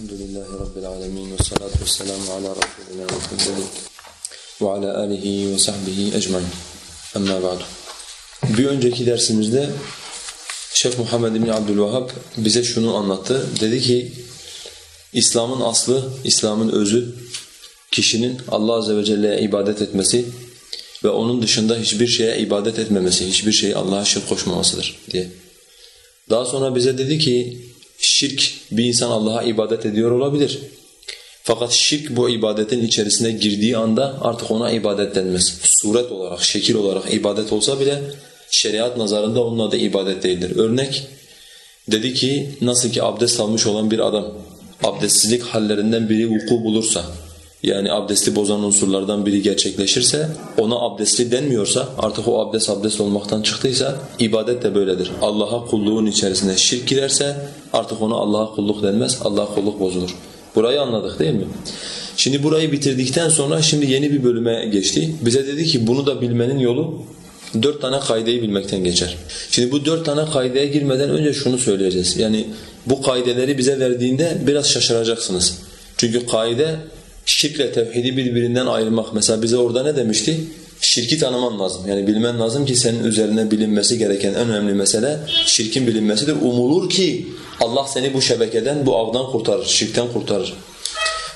Elhamdülillahi Rabbil alemin ve salatu ve selamu ala Resulina Muhammedin ve ala alihi ve sahbihi ecmain. Amma ba'du. Bir önceki dersimizde Şeyh Muhammed bin Abdülvahhab bize şunu anlattı. Dedi ki İslam'ın aslı, İslam'ın özü kişinin Allah Azze ve Celle'ye ibadet etmesi ve onun dışında hiçbir şeye ibadet etmemesi, hiçbir şeyi Allah'a şirk koşmamasıdır diye. Daha sonra bize dedi ki şirk bir insan Allah'a ibadet ediyor olabilir. Fakat şirk bu ibadetin içerisine girdiği anda artık ona ibadet denmez. Suret olarak, şekil olarak ibadet olsa bile şeriat nazarında onun adı ibadet değildir. Örnek dedi ki nasıl ki abdest almış olan bir adam abdestsizlik hallerinden biri vuku bulursa yani abdesti bozan unsurlardan biri gerçekleşirse ona abdestli denmiyorsa artık o abdest abdest olmaktan çıktıysa ibadet de böyledir. Allah'a kulluğun içerisine şirk girerse artık ona Allah'a kulluk denmez. Allah'a kulluk bozulur. Burayı anladık değil mi? Şimdi burayı bitirdikten sonra şimdi yeni bir bölüme geçti. Bize dedi ki bunu da bilmenin yolu dört tane kaideyi bilmekten geçer. Şimdi bu dört tane kaideye girmeden önce şunu söyleyeceğiz. Yani bu kaideleri bize verdiğinde biraz şaşıracaksınız. Çünkü kaide şirkle tevhidi birbirinden ayırmak. Mesela bize orada ne demişti? Şirki tanıman lazım. Yani bilmen lazım ki senin üzerine bilinmesi gereken en önemli mesele şirkin bilinmesidir. Umulur ki Allah seni bu şebekeden, bu avdan kurtarır, şirkten kurtarır.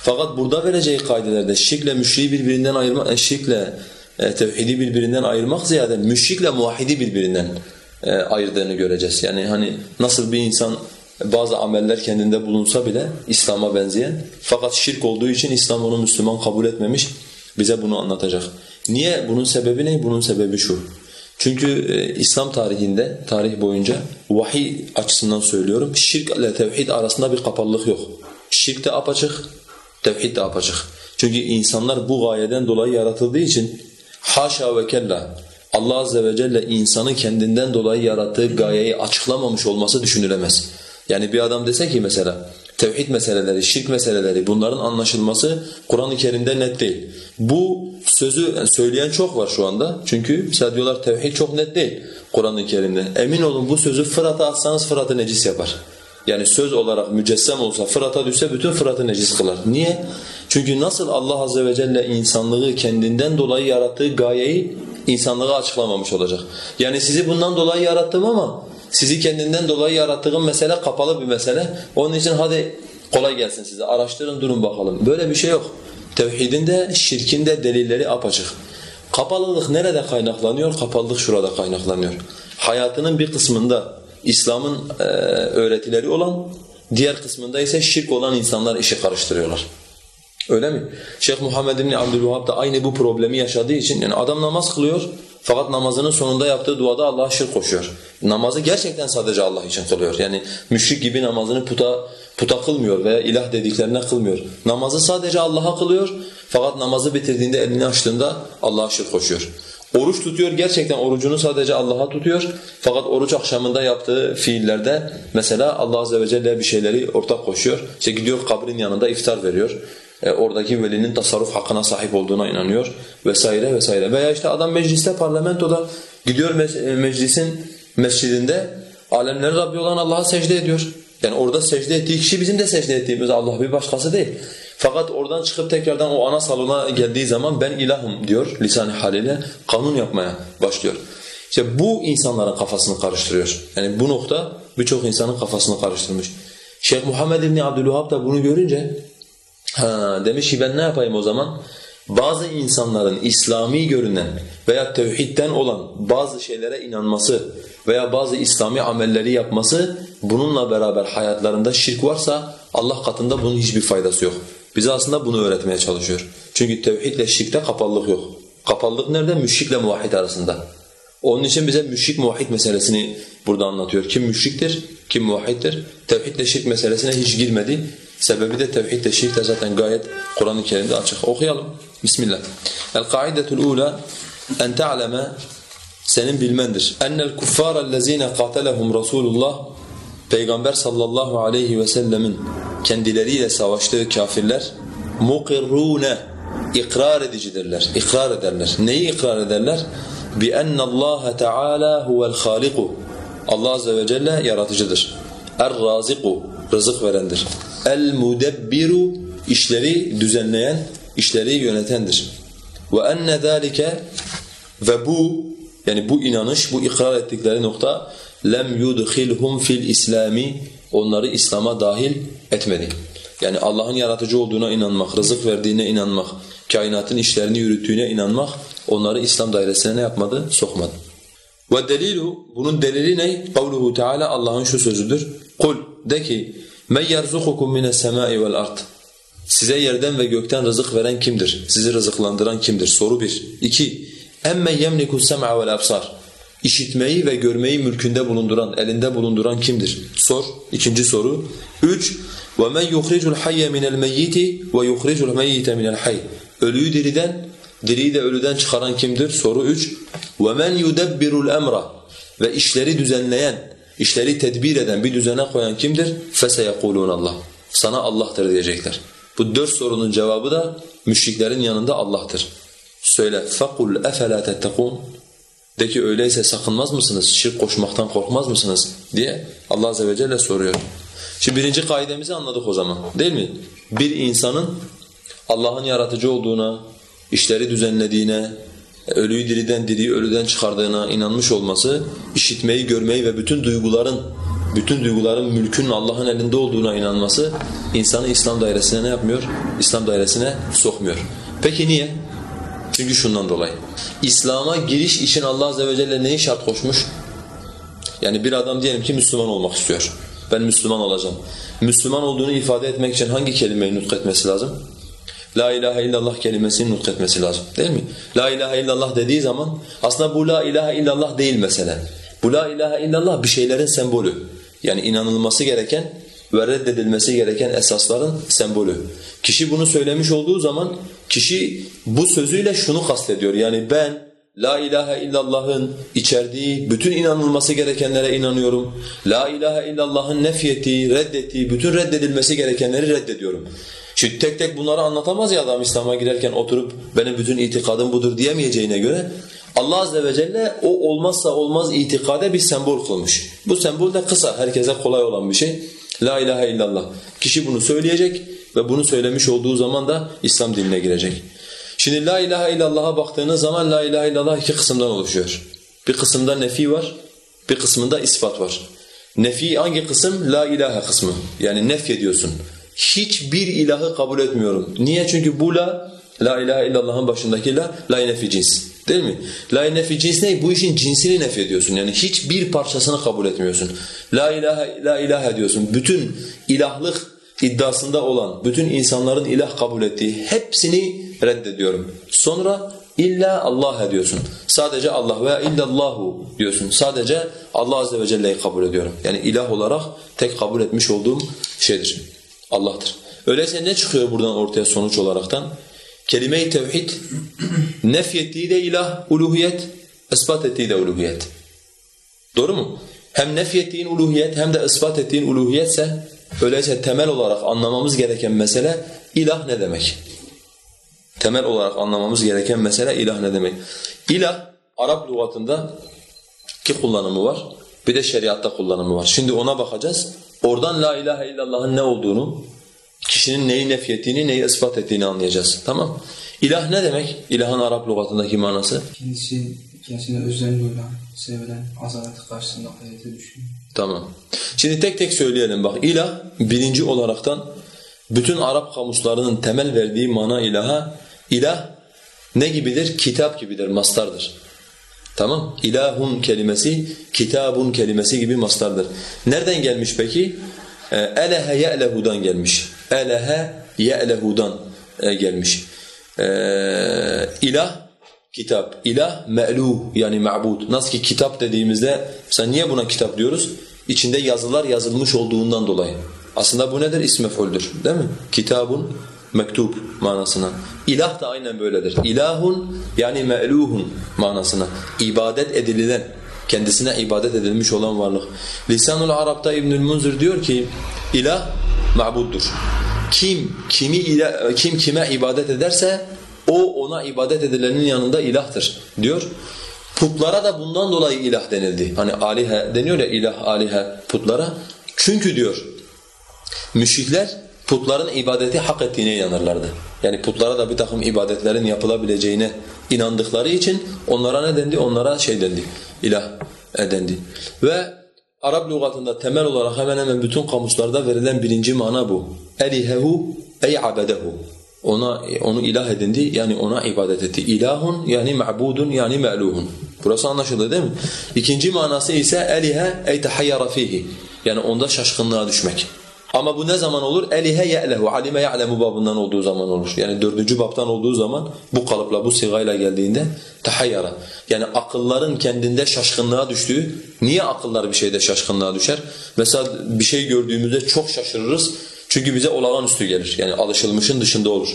Fakat burada vereceği kaidelerde şirkle müşriği birbirinden ayırmak, şirkle e, tevhidi birbirinden ayırmak ziyade müşrikle muvahhidi birbirinden e, ayırdığını göreceğiz. Yani hani nasıl bir insan bazı ameller kendinde bulunsa bile İslam'a benzeyen fakat şirk olduğu için İslam onu Müslüman kabul etmemiş bize bunu anlatacak. Niye? Bunun sebebi ne? Bunun sebebi şu. Çünkü e, İslam tarihinde, tarih boyunca vahiy açısından söylüyorum, şirk ile tevhid arasında bir kapalılık yok. Şirk de apaçık, tevhid de apaçık. Çünkü insanlar bu gayeden dolayı yaratıldığı için haşa ve kella Allah azze ve celle insanı kendinden dolayı yarattığı gayeyi açıklamamış olması düşünülemez. Yani bir adam dese ki mesela tevhid meseleleri, şirk meseleleri bunların anlaşılması Kur'an-ı Kerim'de net değil. Bu sözü söyleyen çok var şu anda. Çünkü mesela diyorlar tevhid çok net değil Kur'an-ı Kerim'de. Emin olun bu sözü Fırat'a atsanız Fırat'ı necis yapar. Yani söz olarak mücessem olsa Fırat'a düşse bütün Fırat'ı necis kılar. Niye? Çünkü nasıl Allah azze ve celle insanlığı kendinden dolayı yarattığı gayeyi insanlığa açıklamamış olacak. Yani sizi bundan dolayı yarattım ama sizi kendinden dolayı yarattığım mesele kapalı bir mesele. Onun için hadi kolay gelsin size araştırın durun bakalım. Böyle bir şey yok. Tevhidin de şirkin de delilleri apaçık. Kapalılık nerede kaynaklanıyor? Kapalılık şurada kaynaklanıyor. Hayatının bir kısmında İslam'ın e, öğretileri olan, diğer kısmında ise şirk olan insanlar işi karıştırıyorlar. Öyle mi? Şeyh Muhammed bin Abdülvahhab da aynı bu problemi yaşadığı için yani adam namaz kılıyor fakat namazının sonunda yaptığı duada Allah'a şirk koşuyor. Namazı gerçekten sadece Allah için kılıyor. Yani müşrik gibi namazını puta puta kılmıyor veya ilah dediklerine kılmıyor. Namazı sadece Allah'a kılıyor fakat namazı bitirdiğinde elini açtığında Allah'a şirk koşuyor. Oruç tutuyor, gerçekten orucunu sadece Allah'a tutuyor. Fakat oruç akşamında yaptığı fiillerde mesela Allah Azze ve Celle bir şeyleri ortak koşuyor. İşte gidiyor kabrin yanında iftar veriyor. E, oradaki velinin tasarruf hakkına sahip olduğuna inanıyor vesaire vesaire. Veya işte adam mecliste, parlamentoda gidiyor me meclisin mescidinde alemlerin Rabbi olan Allah'a secde ediyor. Yani orada secde ettiği kişi bizim de secde ettiğimiz Allah bir başkası değil. Fakat oradan çıkıp tekrardan o ana salona geldiği zaman ben ilahım diyor lisan haliyle kanun yapmaya başlıyor. İşte bu insanların kafasını karıştırıyor. Yani bu nokta birçok insanın kafasını karıştırmış. Şeyh Muhammed İbni Abdülvahhab da bunu görünce ha, demiş ki ben ne yapayım o zaman? Bazı insanların İslami görünen veya tevhidden olan bazı şeylere inanması veya bazı İslami amelleri yapması bununla beraber hayatlarında şirk varsa Allah katında bunun hiçbir faydası yok. Bize aslında bunu öğretmeye çalışıyor. Çünkü tevhidle şirkte kapalılık yok. Kapalılık nerede? Müşrikle muvahhid arasında. Onun için bize müşrik muvahhid meselesini burada anlatıyor. Kim müşriktir, kim muvahhiddir? Tevhidle şirk meselesine hiç girmedi. Sebebi de tevhidle şirk de zaten gayet Kur'an-ı Kerim'de açık. Okuyalım. Bismillah. El-kaidetul ula en ta'leme senin bilmendir. Ennel kuffârellezîne qatalehum Rasulullah Peygamber sallallahu aleyhi ve sellemin kendileriyle savaştığı kafirler mukirrune ikrar edicidirler. İkrar ederler. Neyi ikrar ederler? Bi enne Allah Teala huvel haliku. Allah azze ve celle yaratıcıdır. Er-raziku rızık verendir. El mudebbiru işleri düzenleyen, işleri yönetendir. Ve enne zalike ve bu yani bu inanış, bu ikrar ettikleri nokta lem yudkhilhum fil islami onları İslam'a dahil etmedi. Yani Allah'ın yaratıcı olduğuna inanmak, rızık verdiğine inanmak, kainatın işlerini yürüttüğüne inanmak onları İslam dairesine ne yapmadı? Sokmadı. Ve delilu bunun delili ne? Kavluhu Teala Allah'ın şu sözüdür. Kul de ki Men yerzukukum mines semai vel ard. Size yerden ve gökten rızık veren kimdir? Sizi rızıklandıran kimdir? Soru 1. 2. Emme yemliku sem'a vel absar. İşitmeyi ve görmeyi mülkünde bulunduran, elinde bulunduran kimdir? Sor. İkinci soru. 3. Ve men yuhricul hayye minel meyyiti ve yuhricul meyyite minel hayy. Ölüyü diriden, diriyi de ölüden çıkaran kimdir? Soru 3. Ve men yudebbiru'l emra ve işleri düzenleyen işleri tedbir eden, bir düzene koyan kimdir? فَسَيَقُولُونَ Allah. Sana Allah'tır diyecekler. Bu dört sorunun cevabı da müşriklerin yanında Allah'tır. Söyle فَقُلْ اَفَلَا تَتَّقُونَ De ki öyleyse sakınmaz mısınız, şirk koşmaktan korkmaz mısınız diye Allah Azze ve Celle soruyor. Şimdi birinci kaidemizi anladık o zaman değil mi? Bir insanın Allah'ın yaratıcı olduğuna, işleri düzenlediğine, ölüyü diriden diriyi ölüden çıkardığına inanmış olması, işitmeyi, görmeyi ve bütün duyguların bütün duyguların mülkün Allah'ın elinde olduğuna inanması insanı İslam dairesine ne yapmıyor? İslam dairesine sokmuyor. Peki niye? Çünkü şundan dolayı. İslam'a giriş için Allah azze ve celle neyi şart koşmuş? Yani bir adam diyelim ki Müslüman olmak istiyor. Ben Müslüman olacağım. Müslüman olduğunu ifade etmek için hangi kelimeyi nutk lazım? La ilahe illallah kelimesini nutk lazım değil mi? La ilahe illallah dediği zaman aslında bu la ilahe illallah değil mesele. Bu la ilahe illallah bir şeylerin sembolü. Yani inanılması gereken ve reddedilmesi gereken esasların sembolü. Kişi bunu söylemiş olduğu zaman kişi bu sözüyle şunu kastediyor. Yani ben La ilahe illallah'ın içerdiği bütün inanılması gerekenlere inanıyorum. La ilahe illallah'ın nefyettiği, reddettiği, bütün reddedilmesi gerekenleri reddediyorum. Şimdi tek tek bunları anlatamaz ya adam İslam'a girerken oturup benim bütün itikadım budur diyemeyeceğine göre Allah azze ve celle o olmazsa olmaz itikade bir sembol kılmış. Bu sembol de kısa, herkese kolay olan bir şey. La ilahe illallah. Kişi bunu söyleyecek ve bunu söylemiş olduğu zaman da İslam dinine girecek. Şimdi la ilahe illallah'a baktığınız zaman la ilahe illallah iki kısımdan oluşuyor. Bir kısımda nefi var, bir kısmında ispat var. Nefi hangi kısım? La ilahe kısmı. Yani nef ediyorsun. Hiçbir ilahı kabul etmiyorum. Niye? Çünkü bu la, la ilahe illallah'ın başındaki la, la nefi cins. Değil mi? La nefi cins ne? Bu işin cinsini nef ediyorsun. Yani hiçbir parçasını kabul etmiyorsun. La ilahe, la ilahe diyorsun. Bütün ilahlık iddiasında olan, bütün insanların ilah kabul ettiği hepsini reddediyorum. Sonra illa Allah diyorsun. Sadece Allah veya illallahu diyorsun. Sadece Allah azze ve celle'yi kabul ediyorum. Yani ilah olarak tek kabul etmiş olduğum şeydir. Allah'tır. Öyleyse ne çıkıyor buradan ortaya sonuç olaraktan? Kelime-i tevhid nefyettiği de ilah, uluhiyet, ispat ettiği de uluhiyet. Doğru mu? Hem nefyettiğin uluhiyet hem de ispat ettiğin uluhiyetse öyleyse temel olarak anlamamız gereken mesele ilah ne demek? temel olarak anlamamız gereken mesele ilah ne demek? İlah Arap lügatında ki kullanımı var. Bir de şeriatta kullanımı var. Şimdi ona bakacağız. Oradan la ilahe illallah'ın ne olduğunu, kişinin neyi nefyettiğini, neyi ispat ettiğini anlayacağız. Tamam? İlah ne demek? İlahın Arap lügatındaki manası? Kendisi, kendisine özel duyulan, sevilen, azaleti karşısında hayata düşünüyor. Tamam. Şimdi tek tek söyleyelim bak. İlah birinci olaraktan bütün Arap kamuslarının temel verdiği mana ilaha İlah ne gibidir? Kitap gibidir, mastardır. Tamam? İlahun kelimesi, kitabun kelimesi gibi mastardır. Nereden gelmiş peki? Ee, elehe ye'lehu'dan gelmiş. Elehe ye'lehu'dan e, gelmiş. Ee, ilah, kitap. İlah, me'luh yani ma'bud. Nasıl ki kitap dediğimizde, mesela niye buna kitap diyoruz? İçinde yazılar yazılmış olduğundan dolayı. Aslında bu nedir? İsmef'uldür değil mi? Kitabun mektup manasına. İlah da aynen böyledir. İlahun yani me'luhun manasına. İbadet edilen, kendisine ibadet edilmiş olan varlık. Lisanul Arap'ta İbnül Munzir diyor ki ilah ma'buddur. Kim kimi ilah, kim kime ibadet ederse o ona ibadet edilenin yanında ilahtır diyor. Putlara da bundan dolayı ilah denildi. Hani alihe deniyor ya ilah alihe putlara. Çünkü diyor müşrikler putların ibadeti hak ettiğine inanırlardı. Yani putlara da bir takım ibadetlerin yapılabileceğine inandıkları için onlara ne dendi? Onlara şey dendi, ilah dendi. Ve Arap lügatında temel olarak hemen hemen bütün kamuslarda verilen birinci mana bu. Elihehu ey abedehu. Ona onu ilah edindi yani ona ibadet etti. İlahun yani ma'budun yani me'luhun. Burası anlaşıldı değil mi? İkinci manası ise elihe ey tahayyara fihi. Yani onda şaşkınlığa düşmek. Ama bu ne zaman olur? Elihe ye'lehu, alime ya'lemu babından olduğu zaman olur. Yani dördüncü babtan olduğu zaman bu kalıpla, bu sigayla geldiğinde tahayyara. Yani akılların kendinde şaşkınlığa düştüğü, niye akıllar bir şeyde şaşkınlığa düşer? Mesela bir şey gördüğümüzde çok şaşırırız. Çünkü bize olağanüstü gelir. Yani alışılmışın dışında olur.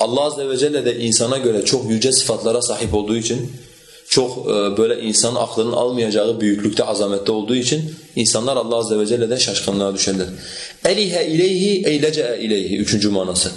Allah azze ve celle de insana göre çok yüce sıfatlara sahip olduğu için çok e, böyle insan aklının almayacağı büyüklükte, azamette olduğu için insanlar Allah azze ve celle'den şaşkınlığa düşerler. Elihe ileyhi eylece'e ileyhi üçüncü manası.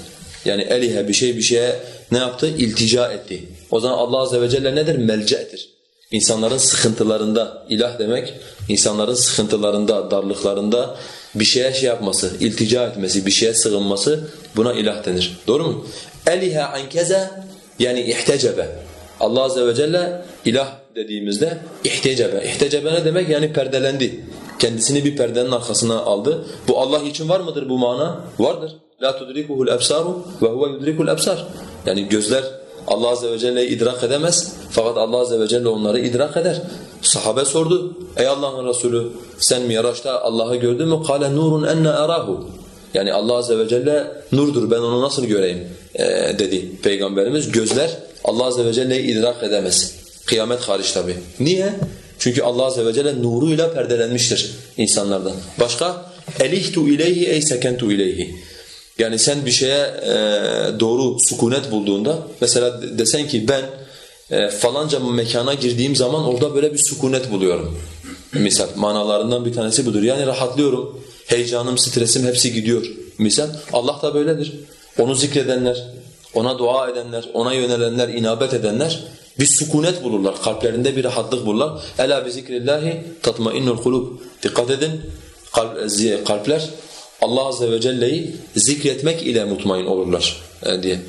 Yani elihe bir şey bir şeye ne yaptı? İltica etti. O zaman Allah azze ve celle nedir? Melce'dir. İnsanların sıkıntılarında, ilah demek, insanların sıkıntılarında, darlıklarında bir şeye şey yapması, iltica etmesi, bir şeye sığınması buna ilah denir. Doğru mu? Elihe ankeze yani ihtecebe. Allah azze ve celle ilah dediğimizde ihtecebe. İhtecebe ne demek? Yani perdelendi. Kendisini bir perdenin arkasına aldı. Bu Allah için var mıdır bu mana? Vardır. La tudrikuhu'l ebsaru ve huve yudriku'l ebsar. Yani gözler Allah azze ve celle'yi idrak edemez fakat Allah azze ve celle onları idrak eder. Sahabe sordu. Ey Allah'ın Resulü sen Miraç'ta Allah'ı gördün mü? Kale nurun enne arahu. Yani Allah azze ve celle nurdur ben onu nasıl göreyim ee, dedi peygamberimiz. Gözler Allah azze ve celle'yi idrak edemez. Kıyamet hariç tabi. Niye? Çünkü Allah azze ve celle nuruyla perdelenmiştir insanlardan. Başka elihtu ileyhi ey sekentu ileyhi. Yani sen bir şeye e, doğru sukunet bulduğunda mesela desen ki ben e, falanca mekana girdiğim zaman orada böyle bir sukunet buluyorum. Misal manalarından bir tanesi budur. Yani rahatlıyorum. Heyecanım, stresim hepsi gidiyor. Misal Allah da böyledir. Onu zikredenler, ona dua edenler, ona yönelenler, inabet edenler bir sukunet bulurlar. Kalplerinde bir rahatlık bulurlar. Ela bi zikrillahi tatmainnul kulub. Dikkat edin. kalpler Allah azze ve celle'yi zikretmek ile mutmain olurlar e, diye.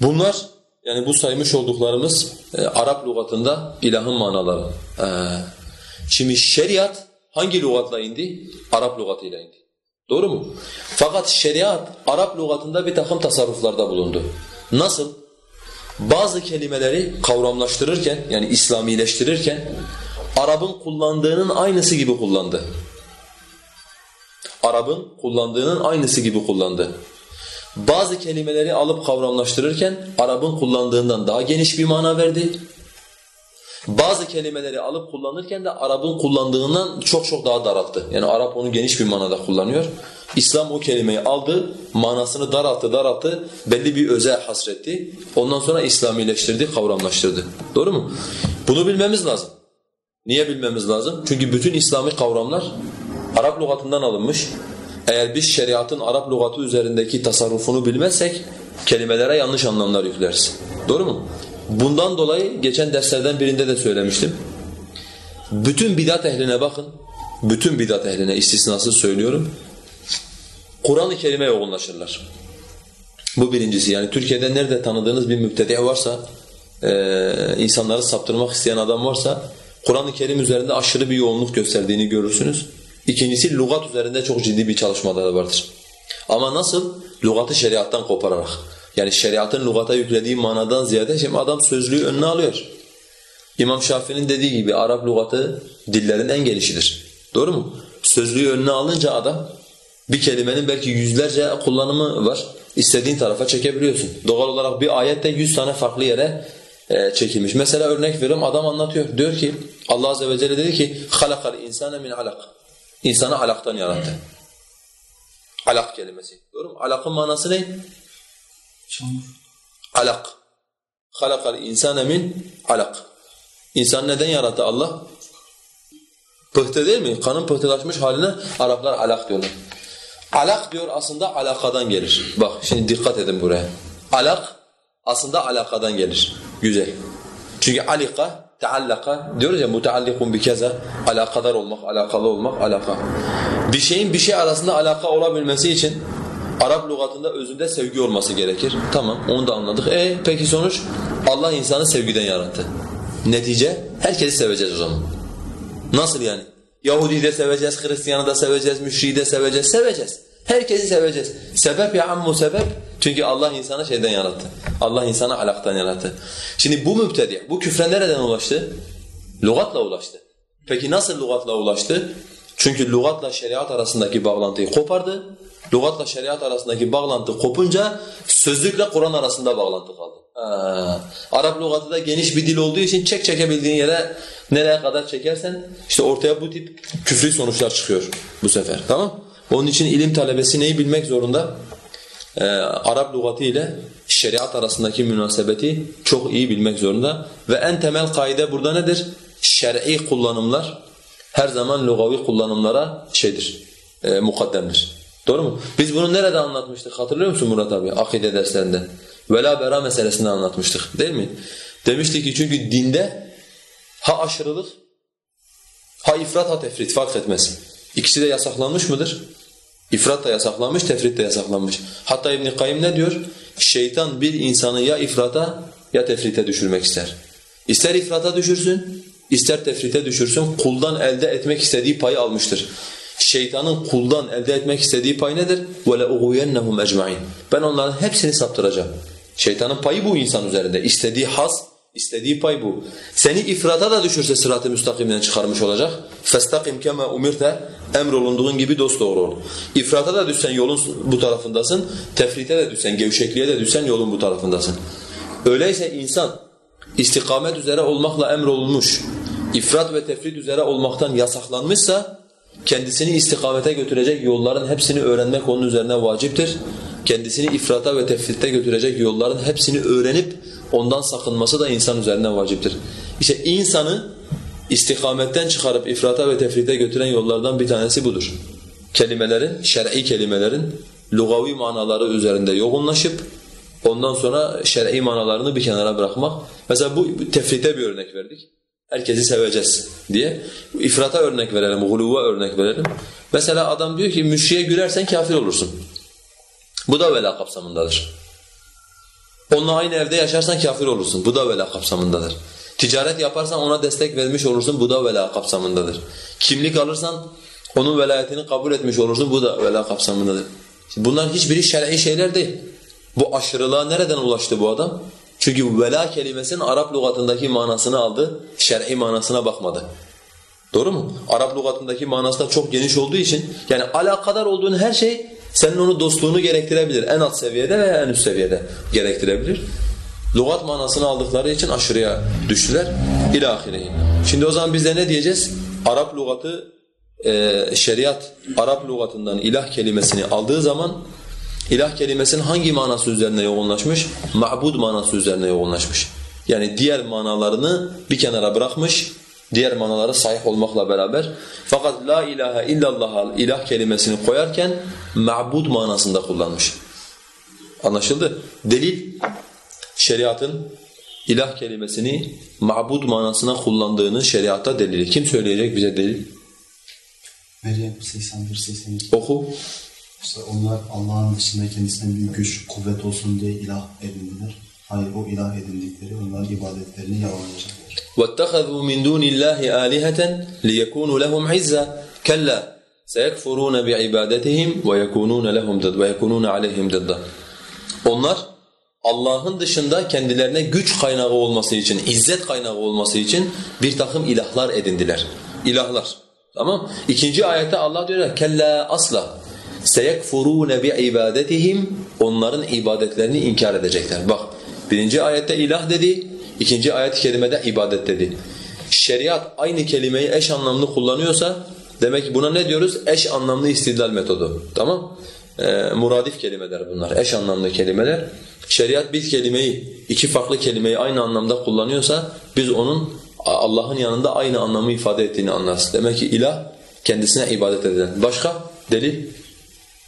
Bunlar yani bu saymış olduklarımız e, Arap lügatında ilahın manaları. E, şimdi şeriat hangi lügatla indi? Arap lügatıyla indi. Doğru mu? Fakat şeriat Arap lügatında bir takım tasarruflarda bulundu. Nasıl? Bazı kelimeleri kavramlaştırırken yani İslamileştirirken Arap'ın kullandığının aynısı gibi kullandı. Arap'ın kullandığının aynısı gibi kullandı. Bazı kelimeleri alıp kavramlaştırırken Arap'ın kullandığından daha geniş bir mana verdi. Bazı kelimeleri alıp kullanırken de Arap'ın kullandığından çok çok daha daralttı. Yani Arap onu geniş bir manada kullanıyor. İslam o kelimeyi aldı, manasını daralttı, daralttı, belli bir öze hasretti. Ondan sonra İslamileştirdi, kavramlaştırdı. Doğru mu? Bunu bilmemiz lazım. Niye bilmemiz lazım? Çünkü bütün İslami kavramlar Arap lügatından alınmış. Eğer biz şeriatın Arap lügatı üzerindeki tasarrufunu bilmezsek kelimelere yanlış anlamlar yükleriz. Doğru mu? Bundan dolayı geçen derslerden birinde de söylemiştim. Bütün bidat ehline bakın. Bütün bidat ehline istisnasız söylüyorum. Kur'an-ı Kerim'e yoğunlaşırlar. Bu birincisi yani Türkiye'de nerede tanıdığınız bir müptedi varsa, e, insanları saptırmak isteyen adam varsa Kur'an-ı Kerim üzerinde aşırı bir yoğunluk gösterdiğini görürsünüz. İkincisi lügat üzerinde çok ciddi bir çalışmaları vardır. Ama nasıl? Lügatı şeriattan kopararak. Yani şeriatın lugata yüklediği manadan ziyade şimdi adam sözlüğü önüne alıyor. İmam Şafii'nin dediği gibi Arap lugatı dillerin en gelişidir. Doğru mu? Sözlüğü önüne alınca adam bir kelimenin belki yüzlerce kullanımı var. İstediğin tarafa çekebiliyorsun. Doğal olarak bir ayette yüz tane farklı yere e, çekilmiş. Mesela örnek veriyorum adam anlatıyor. Diyor ki Allah azze ve celle dedi ki halakal insane min alak. İnsanı alaktan yarattı. Alak kelimesi. Doğru mu? Alakın manası ne? Alak. Halakal insane min alak. İnsan neden yarattı Allah? Pıhtı değil mi? Kanın pıhtılaşmış haline Araplar alak diyorlar. Alak diyor aslında alakadan gelir. Bak şimdi dikkat edin buraya. Alak aslında alakadan gelir. Güzel. Çünkü alika, teallaka diyoruz ya muteallikun bi keza alakadar olmak, alakalı olmak, alaka. Bir şeyin bir şey arasında alaka olabilmesi için Arap lügatında özünde sevgi olması gerekir. Tamam onu da anladık. E peki sonuç? Allah insanı sevgiden yarattı. Netice herkesi seveceğiz o zaman. Nasıl yani? Yahudi'yi de seveceğiz, Hristiyan'ı da seveceğiz, müşriği de seveceğiz. Seveceğiz. Herkesi seveceğiz. Sebep ya ammu sebep. Çünkü Allah insanı şeyden yarattı. Allah insanı alaktan yarattı. Şimdi bu mübtedi, bu küfre nereden ulaştı? Lügatla ulaştı. Peki nasıl lügatla ulaştı? Çünkü lügatla şeriat arasındaki bağlantıyı kopardı. Lügatla şeriat arasındaki bağlantı kopunca sözlükle Kur'an arasında bağlantı kaldı. Ha. Arap lügatı da geniş bir dil olduğu için çek çekebildiğin yere nereye kadar çekersen işte ortaya bu tip küfrü sonuçlar çıkıyor bu sefer. Tamam? Onun için ilim talebesi neyi bilmek zorunda? Ee, Arap lügatı ile şeriat arasındaki münasebeti çok iyi bilmek zorunda. Ve en temel kaide burada nedir? Şer'i kullanımlar her zaman lugavi kullanımlara şeydir, e, mukaddemdir. Doğru mu? Biz bunu nerede anlatmıştık hatırlıyor musun Murat abi? Akide derslerinde. Vela bera meselesinde anlatmıştık değil mi? Demiştik ki çünkü dinde ha aşırılık, ha ifrat ha tefrit fark etmez. İkisi de yasaklanmış mıdır? İfrat da yasaklanmış, tefrit de yasaklanmış. Hatta İbn Kayyim ne diyor? Şeytan bir insanı ya ifrata ya tefrite düşürmek ister. İster ifrata düşürsün, ister tefrite düşürsün, kuldan elde etmek istediği payı almıştır Şeytanın kuldan elde etmek istediği pay nedir? وَلَاُغُوَيَنَّهُمْ اَجْمَعِينَ Ben onların hepsini saptıracağım. Şeytanın payı bu insan üzerinde. İstediği has, istediği pay bu. Seni ifrata da düşürse sırat-ı müstakimden çıkarmış olacak. فَاسْتَقِمْ كَمَا اُمِرْتَ Emrolunduğun gibi dosdoğru ol. İfrata da düşsen yolun bu tarafındasın, tefrite de düşsen, gevşekliğe de düşsen yolun bu tarafındasın. Öyleyse insan istikamet üzere olmakla emrolunmuş, ifrat ve tefrit üzere olmaktan yasaklanmışsa kendisini istikamete götürecek yolların hepsini öğrenmek onun üzerine vaciptir. Kendisini ifrata ve tefrite götürecek yolların hepsini öğrenip ondan sakınması da insan üzerine vaciptir. İşte insanı istikametten çıkarıp ifrata ve tefrite götüren yollardan bir tanesi budur. Kelimelerin, şer'i kelimelerin lugavi manaları üzerinde yoğunlaşıp ondan sonra şer'i manalarını bir kenara bırakmak. Mesela bu tefrite bir örnek verdik. Herkesi seveceğiz diye. İfrata örnek verelim, guluva örnek verelim. Mesela adam diyor ki müşriye gülersen kafir olursun. Bu da vela kapsamındadır. Onunla aynı evde yaşarsan kafir olursun. Bu da vela kapsamındadır. Ticaret yaparsan ona destek vermiş olursun. Bu da vela kapsamındadır. Kimlik alırsan onun velayetini kabul etmiş olursun. Bu da vela kapsamındadır. Bunlar hiçbiri şer'i şeyler değil. Bu aşırılığa nereden ulaştı bu adam? Çünkü vela kelimesinin Arap lügatındaki manasını aldı, şer'i manasına bakmadı. Doğru mu? Arap lügatındaki manası da çok geniş olduğu için yani alakadar olduğun her şey senin onu dostluğunu gerektirebilir. En alt seviyede veya en üst seviyede gerektirebilir. Lugat manasını aldıkları için aşırıya düştüler. İlahireyin. Şimdi o zaman biz de ne diyeceğiz? Arap lügatı e, şeriat Arap lügatından ilah kelimesini aldığı zaman ilah kelimesinin hangi manası üzerine yoğunlaşmış? Ma'bud manası üzerine yoğunlaşmış. Yani diğer manalarını bir kenara bırakmış, diğer manaları sahih olmakla beraber fakat la ilahe illallah ilah kelimesini koyarken ma'bud manasında kullanmış. Anlaşıldı? Delil şeriatın ilah kelimesini ma'bud manasına kullandığını şeriatta delili. Kim söyleyecek bize delil? Meryem 81 82. Oku. İşte onlar Allah'ın dışında kendisine bir güç, kuvvet olsun diye ilah edindiler. Hayır o ilah edindikleri onlar ibadetlerini yalanlayacaklar. وَاتَّخَذُوا مِنْ دُونِ اللّٰهِ آلِهَةً لِيَكُونُوا لَهُمْ عِزَّةً كَلَّا سَيَكْفُرُونَ بِعِبَادَتِهِمْ وَيَكُونُونَ لَهُمْ دَدْ وَيَكُونُونَ عَلَيْهِمْ دَدَّ Onlar Allah'ın dışında kendilerine güç kaynağı olması için, izzet kaynağı olması için bir takım ilahlar edindiler. İlahlar. Tamam İkinci ayette Allah diyor ya, kella asla bi ibadetihim onların ibadetlerini inkar edecekler. Bak birinci ayette ilah dedi, ikinci ayet-i kerimede ibadet dedi. Şeriat aynı kelimeyi eş anlamlı kullanıyorsa demek ki buna ne diyoruz? Eş anlamlı istidlal metodu. Tamam? Ee, muradif kelimeler bunlar, eş anlamlı kelimeler. Şeriat bir kelimeyi, iki farklı kelimeyi aynı anlamda kullanıyorsa biz onun Allah'ın yanında aynı anlamı ifade ettiğini anlarız. Demek ki ilah kendisine ibadet edilen. Başka delil?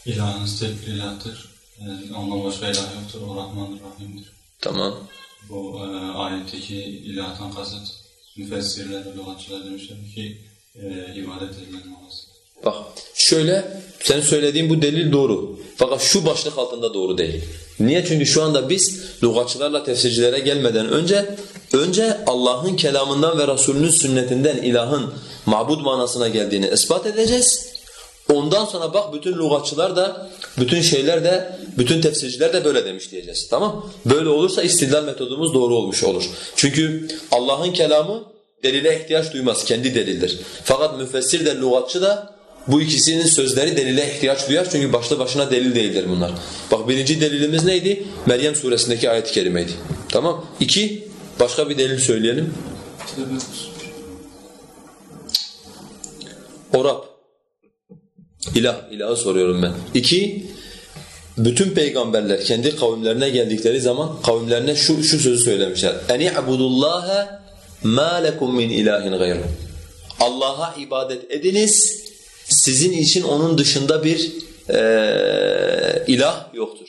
İlahınız tek bir ilahtır. Yani ondan başka ilah yoktur. O Rahmandır, Rahim'dir. Tamam. Bu e, ayetteki ilahtan kasıt müfessirler ve lügatçılar demişler ki e, ibadet edilen manası. Bak şöyle senin söylediğin bu delil doğru. Fakat şu başlık altında doğru değil. Niye? Çünkü şu anda biz lügatçılarla tefsircilere gelmeden önce önce Allah'ın kelamından ve Resulünün sünnetinden ilahın mabud manasına geldiğini ispat edeceğiz. Ondan sonra bak bütün lügatçılar da, bütün şeyler de, bütün tefsirciler de böyle demiş diyeceğiz. Tamam? Böyle olursa istidlal metodumuz doğru olmuş olur. Çünkü Allah'ın kelamı delile ihtiyaç duymaz, kendi delildir. Fakat müfessir de lügatçı da bu ikisinin sözleri delile ihtiyaç duyar çünkü başlı başına delil değildir bunlar. Bak birinci delilimiz neydi? Meryem suresindeki ayet-i kerimeydi. Tamam? İki, başka bir delil söyleyelim. Tövbe olsun. O Rab. İlah, ilahı soruyorum ben. İki, bütün peygamberler kendi kavimlerine geldikleri zaman kavimlerine şu şu sözü söylemişler. İ'budullaha ma lekum min ilahin gayru. Allah'a ibadet ediniz. Sizin için onun dışında bir eee, ilah yoktur.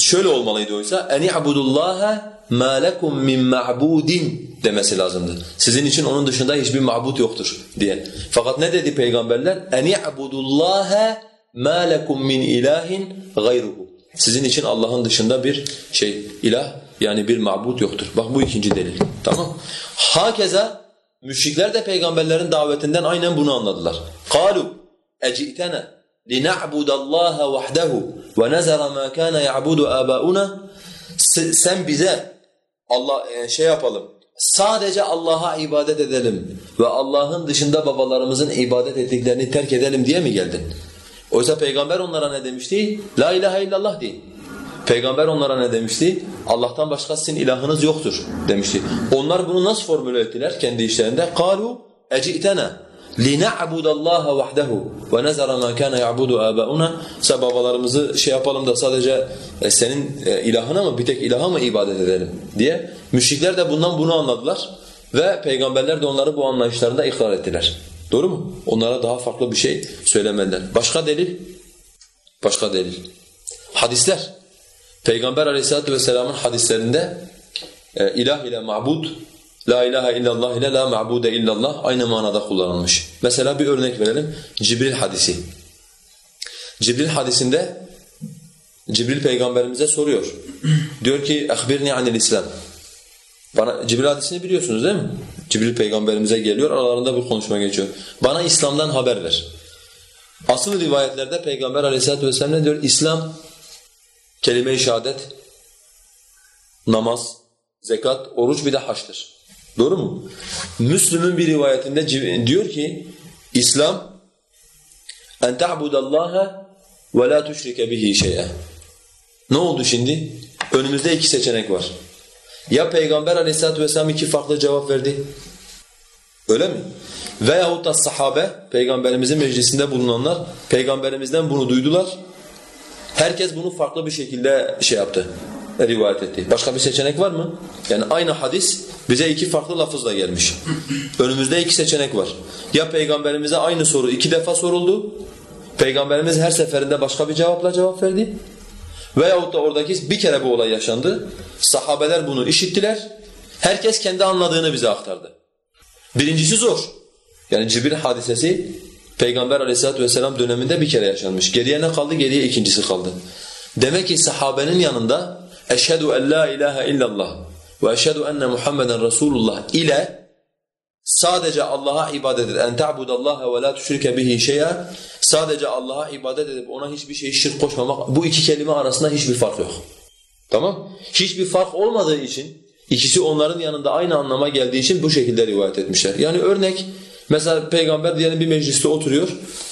Şöyle olmalıydı oysa en i'budullaha ma lekum min ma'budin demesi lazımdı. Sizin için onun dışında hiçbir mabut yoktur diye. Fakat ne dedi peygamberler? En i'budullaha ma lekum min ilahin gayruhu. Sizin için Allah'ın dışında bir şey ilah yani bir mabut yoktur. Bak bu ikinci delil. Tamam? Hakeza müşrikler de peygamberlerin davetinden aynen bunu anladılar. قالوا اجئتنا لنعبد الله وحده ونذر ما كان يعبد آباؤنا S- sen bize Allah e, şey yapalım. Sadece Allah'a ibadet edelim ve Allah'ın dışında babalarımızın ibadet ettiklerini terk edelim diye mi geldin? Oysa peygamber onlara ne demişti? La ilahe illallah deyin. Peygamber onlara ne demişti? Allah'tan başka sizin ilahınız yoktur demişti. Onlar bunu nasıl formüle ettiler kendi işlerinde? قَالُوا اَجِئْتَنَا لِنَعْبُدَ اللّٰهَ وَحْدَهُ وَنَزَرَ مَا كَانَ يَعْبُدُ آبَاؤُنَا Sen babalarımızı şey yapalım da sadece e, senin e, ilahına mı, bir tek ilaha mı ibadet edelim diye. Müşrikler de bundan bunu anladılar ve peygamberler de onları bu anlayışlarında ikrar ettiler. Doğru mu? Onlara daha farklı bir şey söylemediler. Başka delil? Başka delil. Hadisler. Peygamber aleyhissalatu vesselamın hadislerinde e, ilah ile ma'bud, la ilahe illallah ile la ma'bude illallah aynı manada kullanılmış. Mesela bir örnek verelim. Cibril hadisi. Cibril hadisinde Cibril peygamberimize soruyor. Diyor ki اخبرني anil İslam. Bana Cibril hadisini biliyorsunuz değil mi? Cibril peygamberimize geliyor, aralarında bir konuşma geçiyor. Bana İslam'dan haber ver. Asıl rivayetlerde Peygamber aleyhissalatu vesselam ne diyor? İslam, kelime-i şehadet, namaz, zekat, oruç bir de haçtır. Doğru mu? Müslüm'ün bir rivayetinde diyor ki, İslam, en ta'budallaha ve la tuşrike bihi şey'e. Ne oldu şimdi? Önümüzde iki seçenek var. Ya Peygamber aleyhissalatu vesselam iki farklı cevap verdi. Öyle mi? Veyahut da sahabe, Peygamberimizin meclisinde bulunanlar, Peygamberimizden bunu duydular. Herkes bunu farklı bir şekilde şey yaptı, rivayet etti. Başka bir seçenek var mı? Yani aynı hadis bize iki farklı lafızla gelmiş. Önümüzde iki seçenek var. Ya Peygamberimize aynı soru iki defa soruldu, Peygamberimiz her seferinde başka bir cevapla cevap verdi. Veyahut da oradaki bir kere bu olay yaşandı. Sahabeler bunu işittiler. Herkes kendi anladığını bize aktardı. Birincisi zor. Yani Cibril hadisesi Peygamber aleyhissalatu vesselam döneminde bir kere yaşanmış. Geriye ne kaldı? Geriye ikincisi kaldı. Demek ki sahabenin yanında eşhedü en la ilahe illallah ve eşhedü enne Muhammeden Resulullah ile sadece Allah'a ibadet et. En ta'budallaha ve la tuşrike bihi şey'a sadece Allah'a ibadet edip ona hiçbir şey şirk koşmamak bu iki kelime arasında hiçbir fark yok. Tamam? Hiçbir fark olmadığı için ikisi onların yanında aynı anlama geldiği için bu şekilde rivayet etmişler. Yani örnek mesela peygamber diyelim bir mecliste oturuyor.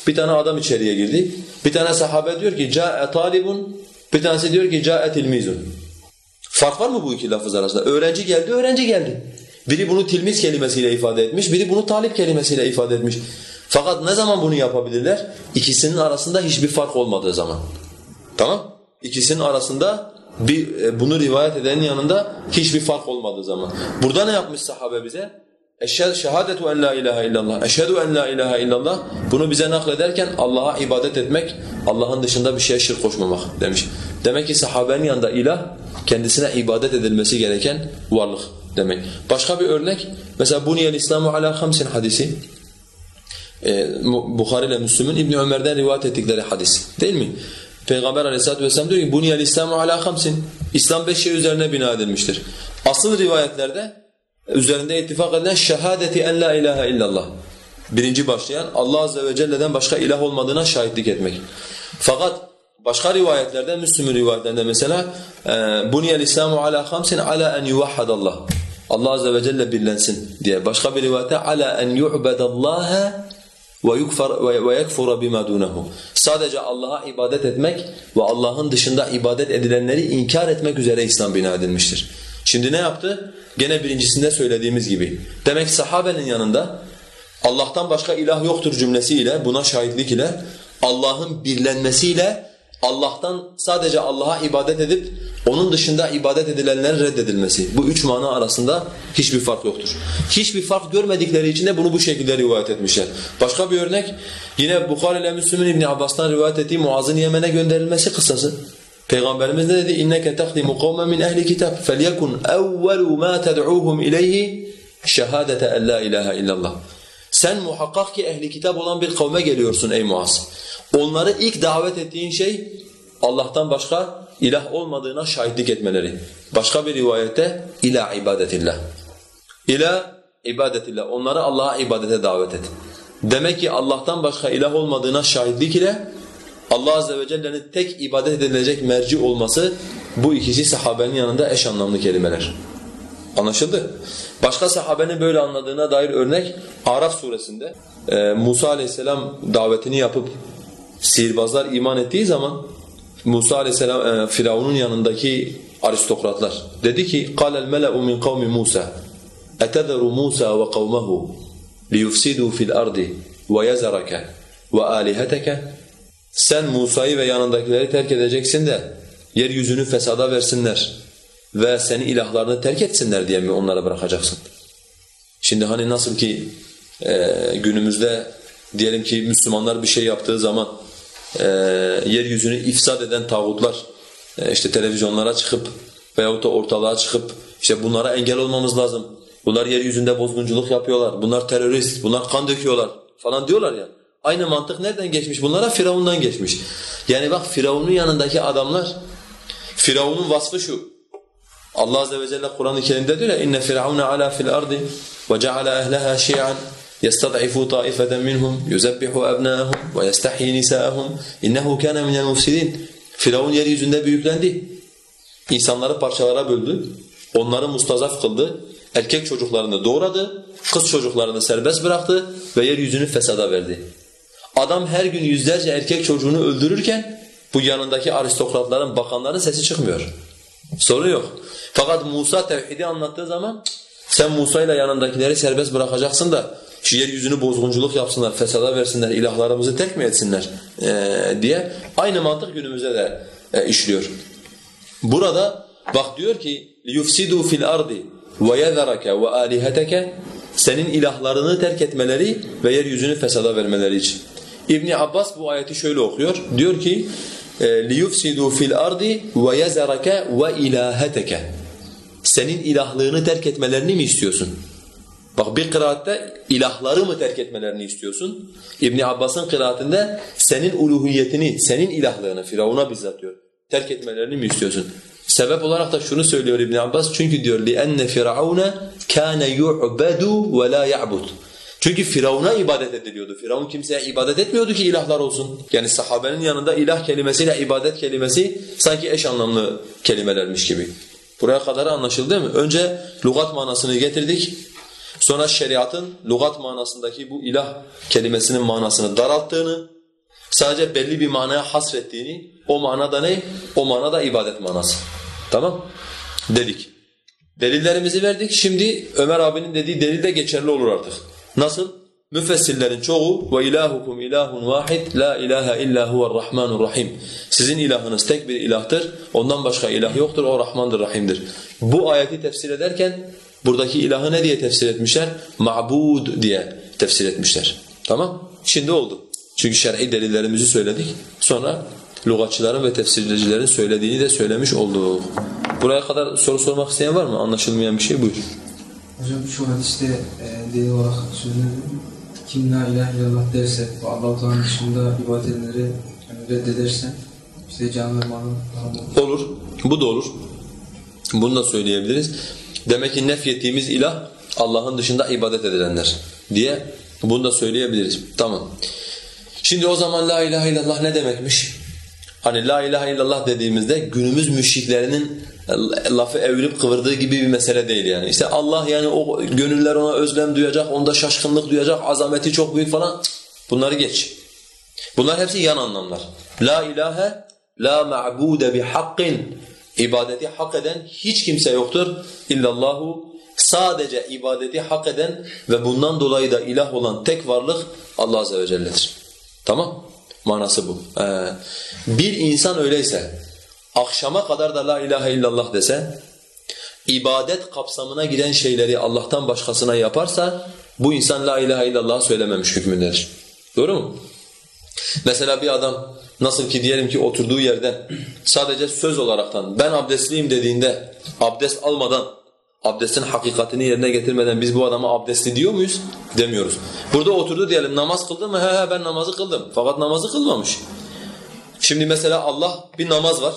Bir tane adam içeriye girdi. Bir tane sahabe diyor ki ca'e talibun bir tanesi diyor ki ca'e tilmizun. Fark var mı bu iki lafız arasında? Öğrenci geldi, öğrenci geldi. Biri bunu tilmiz kelimesiyle ifade etmiş, biri bunu talip kelimesiyle ifade etmiş. Fakat ne zaman bunu yapabilirler? İkisinin arasında hiçbir fark olmadığı zaman. Tamam? İkisinin arasında bir e, bunu rivayet edenin yanında hiçbir fark olmadığı zaman. Burada ne yapmış sahabe bize? Eşhedü şehadetu en la ilahe illallah. Eşhedü en la ilahe illallah. Bunu bize naklederken Allah'a ibadet etmek, Allah'ın dışında bir şeye şirk koşmamak demiş. Demek ki sahabenin yanında ilah kendisine ibadet edilmesi gereken varlık demek. Başka bir örnek mesela buniyel İslamu ala hamsin hadisi. e, Bukhari ile Müslüm'ün İbn Ömer'den rivayet ettikleri hadis. Değil mi? Peygamber Aleyhisselatü vesselam diyor ki buniyel İslamu ala hamsin. İslam beş şey üzerine bina edilmiştir. Asıl rivayetlerde üzerinde ittifak edilen şehadeti en la ilahe illallah. Birinci başlayan Allah azze ve celle'den başka ilah olmadığına şahitlik etmek. Fakat başka rivayetlerde Müslüm'ün rivayetlerinde mesela e, buniyel İslamu ala hamsin ala en yuvahhadallah. Allah azze ve celle birlensin diye. Başka bir rivayette ala en yu'badallaha ve yukfar ve yekfura bima dunehu. Sadece Allah'a ibadet etmek ve Allah'ın dışında ibadet edilenleri inkar etmek üzere İslam bina edilmiştir. Şimdi ne yaptı? Gene birincisinde söylediğimiz gibi. Demek sahabenin yanında Allah'tan başka ilah yoktur cümlesiyle, buna şahitlik ile, Allah'ın birlenmesiyle, Allah'tan sadece Allah'a ibadet edip onun dışında ibadet edilenlerin reddedilmesi. Bu üç mana arasında hiçbir fark yoktur. Hiçbir fark görmedikleri için de bunu bu şekilde rivayet etmişler. Başka bir örnek yine Bukhari ile Müslüm'ün İbn Abbas'tan rivayet ettiği Muaz'ın Yemen'e gönderilmesi kıssası. Peygamberimiz ne dedi? İnneke tahdimu kavmen min ehli kitab felyekun evvelu ma ted'uhum ileyhi şehadete en la ilahe illallah. Sen muhakkak ki ehli kitap olan bir kavme geliyorsun ey Muaz. Onları ilk davet ettiğin şey Allah'tan başka ilah olmadığına şahitlik etmeleri. Başka bir rivayette ila ibadetillah. İla ibadetillah. Onları Allah'a ibadete davet et. Demek ki Allah'tan başka ilah olmadığına şahitlik ile Allah azze ve celle'nin tek ibadet edilecek merci olması bu ikisi sahabenin yanında eş anlamlı kelimeler. Anlaşıldı? Başka sahabenin böyle anladığına dair örnek Araf suresinde Musa aleyhisselam davetini yapıp sihirbazlar iman ettiği zaman Musa aleyhisselam e, Firavun'un yanındaki aristokratlar dedi ki قال الملأ من قوم موسى أتذر موسى وقومه ليفسدوا في الأرض ويزرك وآلهتك Sen Musa'yı ve yanındakileri terk edeceksin de yeryüzünü fesada versinler ve seni ilahlarını terk etsinler diye mi onlara bırakacaksın? Şimdi hani nasıl ki e, günümüzde diyelim ki Müslümanlar bir şey yaptığı zaman e, yeryüzünü ifsad eden tağutlar e, işte televizyonlara çıkıp veyahut da ortalığa çıkıp işte bunlara engel olmamız lazım. Bunlar yeryüzünde bozgunculuk yapıyorlar. Bunlar terörist, bunlar kan döküyorlar falan diyorlar ya. Aynı mantık nereden geçmiş? Bunlara Firavun'dan geçmiş. Yani bak Firavun'un yanındaki adamlar Firavun'un vasfı şu. Allah azze ve celle Kur'an-ı Kerim'de diyor ya inne firavuna ala fil ardi ve ceala ehleha şi'an ta'ifeten minhum yuzabbihu abna'ahum ve yestahyi nisa'ahum innehu kana minel mufsidin. Firavun yeryüzünde büyüklendi. İnsanları parçalara böldü. Onları mustazaf kıldı. Erkek çocuklarını doğradı. Kız çocuklarını serbest bıraktı ve yeryüzünü fesada verdi. Adam her gün yüzlerce erkek çocuğunu öldürürken bu yanındaki aristokratların, bakanların sesi çıkmıyor. Soru yok. Fakat Musa tevhidi anlattığı zaman sen Musa ile yanındakileri serbest bırakacaksın da şu yeryüzünü bozgunculuk yapsınlar, fesada versinler, ilahlarımızı terk mi etsinler ee, diye aynı mantık günümüzde de e, işliyor. Burada bak diyor ki يُفْسِدُوا فِي الْأَرْضِ وَيَذَرَكَ وَآلِهَتَكَ Senin ilahlarını terk etmeleri ve yeryüzünü fesada vermeleri için. İbn Abbas bu ayeti şöyle okuyor. Diyor ki لِيُفْسِدُوا فِي الْأَرْضِ وَيَذَرَكَ وَإِلَاهَتَكَ Senin ilahlığını terk etmelerini mi istiyorsun? Bak bir kıraatte ilahları mı terk etmelerini istiyorsun? İbn Abbas'ın kıraatinde senin uluhiyetini, senin ilahlığını Firavun'a bizzat diyor. Terk etmelerini mi istiyorsun? Sebep olarak da şunu söylüyor İbn Abbas çünkü diyor لِأَنَّ فِرْعَوْنَ كَانَ يُعْبَدُ وَلَا يَعْبُدُ çünkü Firavun'a ibadet ediliyordu. Firavun kimseye ibadet etmiyordu ki ilahlar olsun. Yani sahabenin yanında ilah kelimesiyle ibadet kelimesi sanki eş anlamlı kelimelermiş gibi. Buraya kadar anlaşıldı değil mi? Önce lügat manasını getirdik. Sonra şeriatın lügat manasındaki bu ilah kelimesinin manasını daralttığını, sadece belli bir manaya hasrettiğini, o manada ne? O manada ibadet manası. Tamam? Dedik. Delillerimizi verdik. Şimdi Ömer abinin dediği delil de geçerli olur artık. Nasıl? Müfessirlerin çoğu ve ilahukum ilahun vahid la ilahe illa huve'r rahim. Sizin ilahınız tek bir ilahtır. Ondan başka ilah yoktur. O Rahmandır, Rahim'dir. Bu ayeti tefsir ederken buradaki ilahı ne diye tefsir etmişler? Ma'bud diye tefsir etmişler. Tamam? Şimdi oldu. Çünkü şer'i delillerimizi söyledik. Sonra lügatçıların ve tefsircilerin söylediğini de söylemiş olduk. Buraya kadar soru sormak isteyen var mı? Anlaşılmayan bir şey buyur. Hocam şu hadiste e, delil olarak söyleniyor. kim la ilahe illallah derse ve Allah-u Teala'nın dışında ibadet edenleri yani reddederse işte canı ve malı haram olur. Olur. Bu da olur. Bunu da söyleyebiliriz. Demek ki nefyettiğimiz ilah Allah'ın dışında ibadet edilenler diye bunu da söyleyebiliriz. Tamam. Şimdi o zaman la ilahe illallah ne demekmiş? Hani la ilahe illallah dediğimizde günümüz müşriklerinin lafı evirip kıvırdığı gibi bir mesele değil yani. İşte Allah yani o gönüller ona özlem duyacak, onda şaşkınlık duyacak, azameti çok büyük falan. Bunları geç. Bunlar hepsi yan anlamlar. La ilahe, la ma'bude bi hakkin. İbadeti hak eden hiç kimse yoktur. İllallahu sadece ibadeti hak eden ve bundan dolayı da ilah olan tek varlık Allah Azze ve Celle'dir. Tamam? Manası bu. Ee, bir insan öyleyse akşama kadar da la ilahe illallah dese ibadet kapsamına giren şeyleri Allah'tan başkasına yaparsa bu insan la ilahe illallah söylememiş hükmündedir. Doğru mu? Mesela bir adam nasıl ki diyelim ki oturduğu yerden sadece söz olaraktan ben abdestliyim dediğinde abdest almadan abdestin hakikatini yerine getirmeden biz bu adama abdestli diyor muyuz? Demiyoruz. Burada oturdu diyelim namaz kıldı mı? He he ben namazı kıldım. Fakat namazı kılmamış. Şimdi mesela Allah bir namaz var.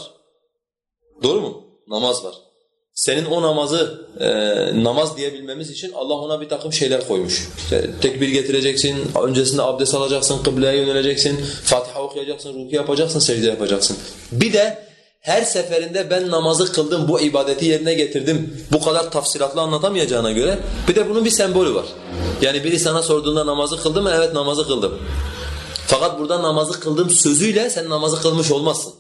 Doğru mu? Namaz var. Senin o namazı e, namaz diyebilmemiz için Allah ona bir takım şeyler koymuş. İşte tekbir getireceksin, öncesinde abdest alacaksın, kıbleye yöneleceksin, Fatiha okuyacaksın, ruku yapacaksın, secde yapacaksın. Bir de her seferinde ben namazı kıldım, bu ibadeti yerine getirdim. Bu kadar tafsilatlı anlatamayacağına göre bir de bunun bir sembolü var. Yani biri sana sorduğunda namazı kıldı mı? Evet namazı kıldım. Fakat burada namazı kıldım sözüyle sen namazı kılmış olmazsın.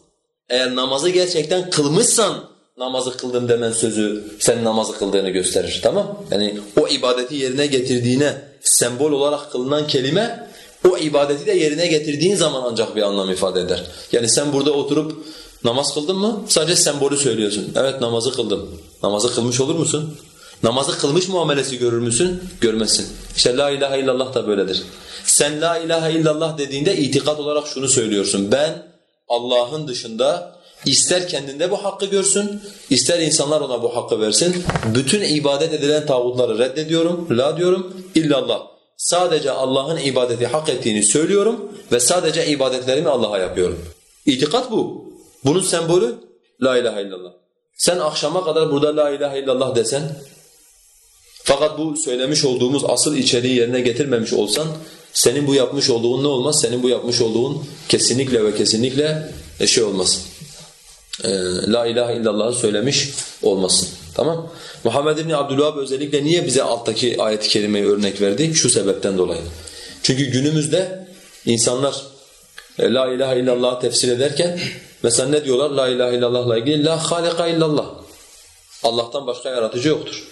Eğer namazı gerçekten kılmışsan namazı kıldım demen sözü sen namazı kıldığını gösterir. Tamam? Yani o ibadeti yerine getirdiğine sembol olarak kılınan kelime o ibadeti de yerine getirdiğin zaman ancak bir anlam ifade eder. Yani sen burada oturup namaz kıldın mı? Sadece sembolü söylüyorsun. Evet namazı kıldım. Namazı kılmış olur musun? Namazı kılmış muamelesi görür müsün? Görmezsin. İşte la ilahe illallah da böyledir. Sen la ilahe illallah dediğinde itikat olarak şunu söylüyorsun. Ben Allah'ın dışında ister kendinde bu hakkı görsün, ister insanlar ona bu hakkı versin. Bütün ibadet edilen tağutları reddediyorum, la diyorum, illallah. Sadece Allah'ın ibadeti hak ettiğini söylüyorum ve sadece ibadetlerimi Allah'a yapıyorum. İtikat bu. Bunun sembolü la ilahe illallah. Sen akşama kadar burada la ilahe illallah desen, fakat bu söylemiş olduğumuz asıl içeriği yerine getirmemiş olsan, senin bu yapmış olduğun ne olmaz? Senin bu yapmış olduğun kesinlikle ve kesinlikle şey olmaz. Ee, la ilahe illallah'ı söylemiş olmasın. Tamam? Muhammed İbni Abdülvahab özellikle niye bize alttaki ayet-i kerimeyi örnek verdi? Şu sebepten dolayı. Çünkü günümüzde insanlar e, la ilahe illallah'ı tefsir ederken mesela ne diyorlar? La ilahe illallah'la ilgili la halika illallah. Allah'tan başka yaratıcı yoktur.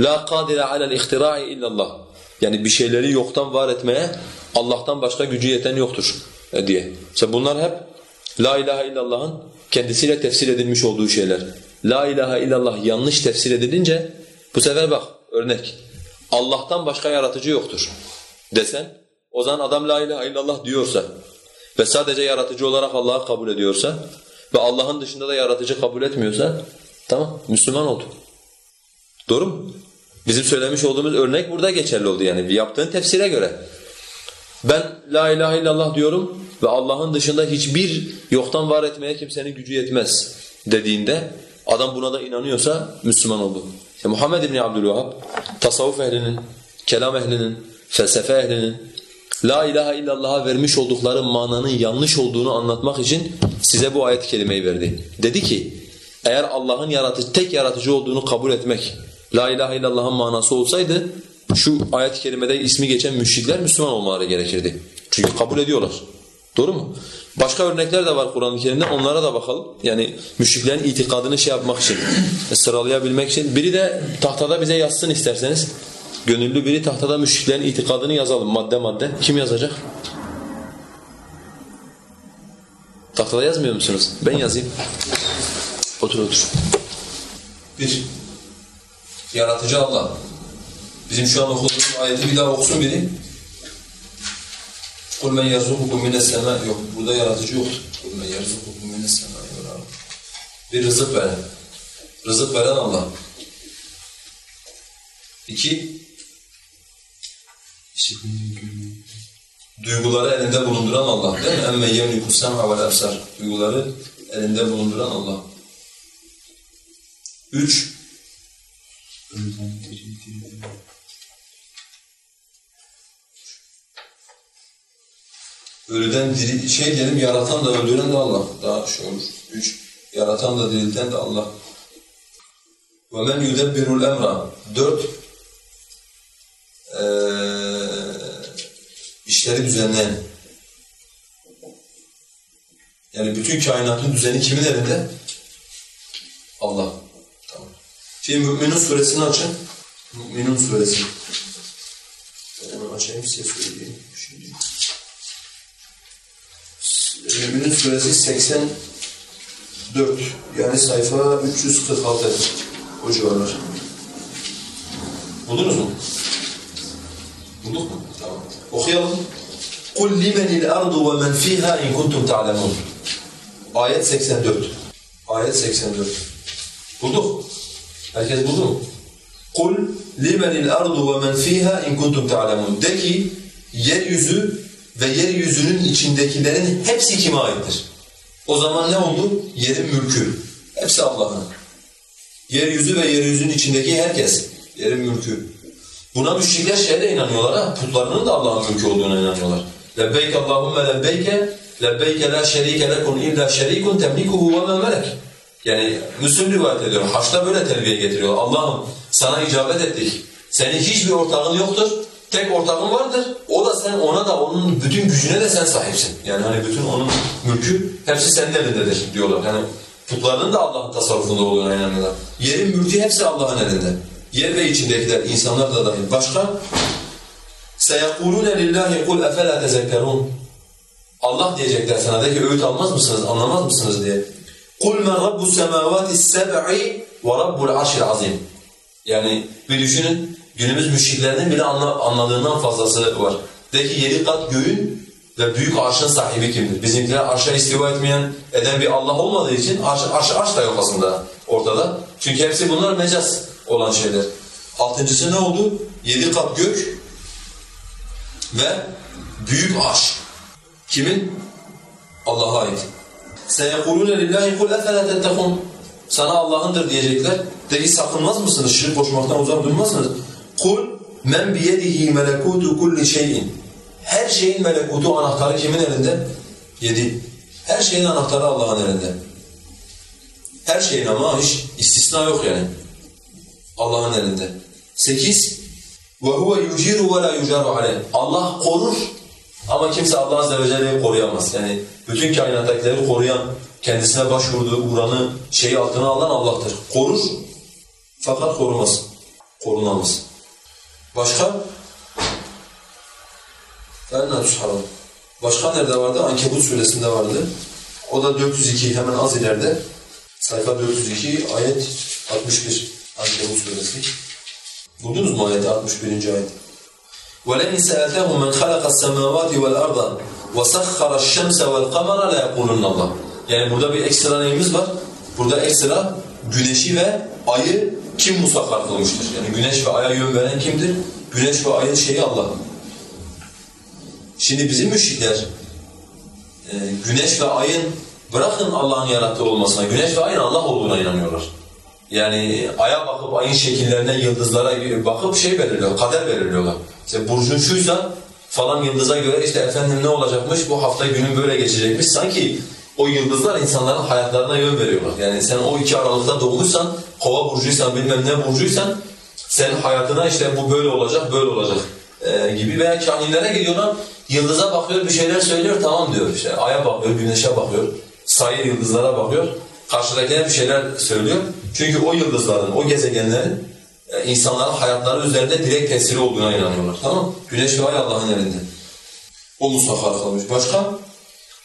La kadire alel ihtira'i illallah. Yani bir şeyleri yoktan var etmeye Allah'tan başka gücü yeten yoktur e, diye. Mesela bunlar hep La ilahe illallah'ın kendisiyle tefsir edilmiş olduğu şeyler. La ilahe illallah yanlış tefsir edilince bu sefer bak örnek. Allah'tan başka yaratıcı yoktur desen o zaman adam la ilahe illallah diyorsa ve sadece yaratıcı olarak Allah'ı kabul ediyorsa ve Allah'ın dışında da yaratıcı kabul etmiyorsa tamam Müslüman oldu. Doğru mu? Bizim söylemiş olduğumuz örnek burada geçerli oldu yani yaptığın tefsire göre. Ben la ilahe illallah diyorum ve Allah'ın dışında hiçbir yoktan var etmeye kimsenin gücü yetmez dediğinde adam buna da inanıyorsa Müslüman oldu. İşte Muhammed İbni Abdülvahhab tasavvuf ehlinin, kelam ehlinin, felsefe ehlinin la ilahe illallah'a vermiş oldukları mananın yanlış olduğunu anlatmak için size bu ayet-i kerimeyi verdi. Dedi ki eğer Allah'ın yaratıcı, tek yaratıcı olduğunu kabul etmek la ilahe illallah'ın manası olsaydı şu ayet-i ismi geçen müşrikler Müslüman olmaları gerekirdi. Çünkü kabul ediyorlar. Doğru mu? Başka örnekler de var Kur'an-ı Kerim'de onlara da bakalım. Yani müşriklerin itikadını şey yapmak için, sıralayabilmek için. Biri de tahtada bize yazsın isterseniz. Gönüllü biri tahtada müşriklerin itikadını yazalım madde madde. Kim yazacak? Tahtada yazmıyor musunuz? Ben yazayım. Otur otur. Bir. Yaratıcı Allah. Bizim şu an okuduğumuz ayeti bir daha okusun biri. قُلْ مَنْ يَرْزُقُكُمْ مِنَ السَّمَاءِ Yok, burada yaratıcı yok. قُلْ مَنْ يَرْزُقُكُمْ مِنَ السَّمَاءِ Bir rızık veren. Rızık veren Allah. İki, İşitmeyi, görmeyi. Duyguları elinde bulunduran Allah değil mi? Emme yemliku sem'a vel absar. Duyguları elinde bulunduran Allah. Üç, Ölüden diri diri. ölüden diri, şey diyelim yaratan da öldüren de Allah. Daha şey olur. Üç, yaratan da dirilten de Allah. وَمَنْ يُدَبِّرُ الْاَمْرَ Dört, eee, işleri düzenleyen. Yani bütün kainatın düzeni kimin elinde? Allah. Tamam. Şimdi Mü'minun suresini açın. Mü'minun suresi. Ben hemen açayım size söyleyeyim. Şimdi. Mü'minun suresi 84. Yani sayfa 346. O civarlar. Buldunuz mu? Bulduk mu? Tamam. Okuyalım. قُلْ لِمَنِ الْأَرْضُ وَمَنْ فِيهَا اِنْ كُنْتُمْ تَعْلَمُونَ Ayet 84. Ayet 84. Bulduk. Herkes buldu mu? قُلْ لِمَنِ الْأَرْضُ وَمَنْ فِيهَا اِنْ كُنْتُمْ تَعْلَمُونَ De ki, yeryüzü ve yeryüzünün içindekilerin hepsi kime aittir? O zaman ne oldu? Yerin mülkü. Hepsi Allah'ın. Yeryüzü ve yeryüzünün içindeki herkes. Yerin mülkü. Buna müşrikler şeyde inanıyorlar ha, putlarının da Allah'ın mülkü olduğuna inanıyorlar. Lebbeyk Allahümme lebbeyke, lebbeyke la şerike lekun illa şerikun temlikuhu ve melek. Yani Müslüm rivayet ediyor, Haçta böyle telbiye getiriyor. Allah'ım sana icabet ettik. Senin hiçbir ortağın yoktur Tek ortağın vardır. O da sen ona da onun bütün gücüne de sen sahipsin. Yani hani bütün onun mülkü hepsi senin elindedir diyorlar. Yani putlarının da Allah'ın tasarrufunda olduğuna inanıyorlar. Yerin mülkü hepsi Allah'ın elinde. Yer ve içindekiler, insanlar da dahil. Başka? سَيَقُولُونَ لِلّٰهِ قُلْ اَفَلَا تَذَكَّرُونَ Allah diyecekler sana de ki öğüt almaz mısınız, anlamaz mısınız diye. قُلْ مَنْ رَبُّ السَّمَاوَاتِ السَّبْعِ وَرَبُّ الْعَرْشِ الْعَظِيمِ Yani bir düşünün, günümüz müşriklerinin bile anla, anladığından fazlası var. De ki yedi kat göğün ve büyük arşın sahibi kimdir? Bizimkiler arşa istiva etmeyen, eden bir Allah olmadığı için arş, arş, arş da yok aslında ortada. Çünkü hepsi bunlar mecaz olan şeyler. Altıncısı ne oldu? Yedi kat gök ve büyük arş. Kimin? Allah'a ait. سَيَقُولُونَ لِلّٰهِ قُلْ اَفَلَا تَتَّقُونَ Sana Allah'ındır diyecekler. De ki sakınmaz mısınız? Şirk koşmaktan uzak durmaz Kul men biyedihi melekutu kulli şeyin. Her şeyin melekutu anahtarı kimin elinde? Yedi. Her şeyin anahtarı Allah'ın elinde. Her şeyin ama hiç istisna yok yani. Allah'ın elinde. Sekiz. Ve huve yuciru ve la yucaru. Allah korur ama kimse Allah azze ve celle'yi koruyamaz. Yani bütün kainattakileri koruyan, kendisine başvurduğu uğranı şeyi altına alan Allah'tır. Korur fakat korumaz. Korunamaz. Başka? فَاَنَّا تُسْحَرُونَ Başka nerede vardı? Ankebut suresinde vardı. O da 402 hemen az ileride. Sayfa 402 ayet 61 Ankebut suresi. Buldunuz mu ayeti 61. ayet? وَلَئِنْ سَأَلْتَهُمْ مَنْ خَلَقَ السَّمَاوَاتِ وَالْأَرْضَ وَسَخَّرَ الشَّمْسَ وَالْقَمَرَ لَيَقُولُنَّ اللّٰهِ Yani burada bir ekstra neyimiz var? Burada ekstra güneşi ve ayı kim musakkar kılmıştır? Yani güneş ve aya yön veren kimdir? Güneş ve ayın şeyi Allah. Şimdi bizim müşrikler e, güneş ve ayın bırakın Allah'ın yarattığı olmasına, güneş ve ayın Allah olduğuna inanıyorlar. Yani aya bakıp ayın şekillerine, yıldızlara bakıp şey belirliyor, kader belirliyorlar. İşte burcun şuysa falan yıldıza göre işte efendim ne olacakmış, bu hafta günün böyle geçecekmiş. Sanki o yıldızlar insanların hayatlarına yön veriyorlar. Yani sen o iki aralıkta doğmuşsan, kova burcuysan, bilmem ne burcuysan senin hayatına işte bu böyle olacak, böyle olacak e, gibi veya kahinlere gidiyorlar, yıldıza bakıyor, bir şeyler söylüyor, tamam diyor işte. Aya bakıyor, güneşe bakıyor, sayı yıldızlara bakıyor, karşıdakine bir şeyler söylüyor. Çünkü o yıldızların, o gezegenlerin e, insanların hayatları üzerinde direkt tesiri olduğuna inanıyorlar. Tamam? Güneş ve ay Allah'ın elinde. O musakhar kalmış. Başka?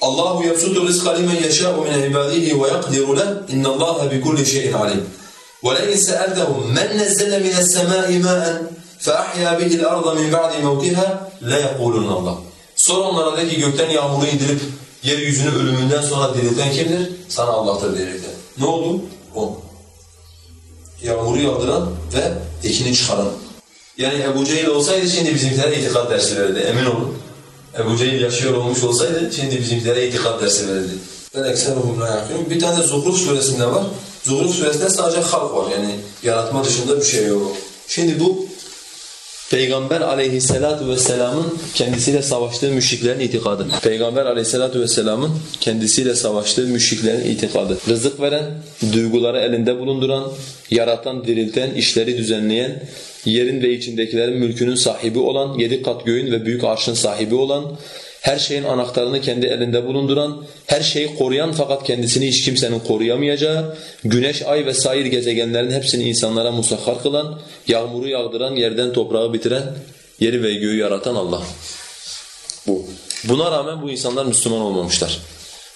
Allahu yabsutu rizqa limen yeşâ'u min ibadihi ve yakdiru leh. İnnallâhe bi kulli şeyin alim. وَلَئِنْ سَأَلْتَهُمْ مَنْ نَزَّلَ مِنَ السَّمَاءِ مَاءً فَأَحْيَا بِهِ الْأَرْضَ مِنْ بَعْدِ مَوْتِهَا لَيَقُولُنَّ اللّٰهِ Sor onlara de ki gökten yağmuru indirip yeryüzünü ölümünden sonra dirilten kimdir? Sana Allah'tır diyecekler. Ne oldu? O. Yağmuru yağdıran ve ekini çıkaran. Yani Ebu Cehil olsaydı şimdi bizimkilere itikat dersi verirdi, emin olun. Ebu Cehil yaşıyor olmuş olsaydı şimdi bizimkilere itikat dersi verirdi. Ben ekseruhum la yakilun. Bir tane Zuhruf suresinde var. Zuhruf suresinde sadece halk var yani yaratma dışında bir şey yok. Şimdi bu Peygamber aleyhissalatu vesselamın kendisiyle savaştığı müşriklerin itikadı. Peygamber aleyhissalatu vesselamın kendisiyle savaştığı müşriklerin itikadı. Rızık veren, duyguları elinde bulunduran, yaratan, dirilten, işleri düzenleyen, yerin ve içindekilerin mülkünün sahibi olan, yedi kat göğün ve büyük arşın sahibi olan, her şeyin anahtarını kendi elinde bulunduran, her şeyi koruyan fakat kendisini hiç kimsenin koruyamayacağı, güneş, ay ve sair gezegenlerin hepsini insanlara musahhar kılan, yağmuru yağdıran, yerden toprağı bitiren, yeri ve göğü yaratan Allah. Bu. Buna rağmen bu insanlar Müslüman olmamışlar.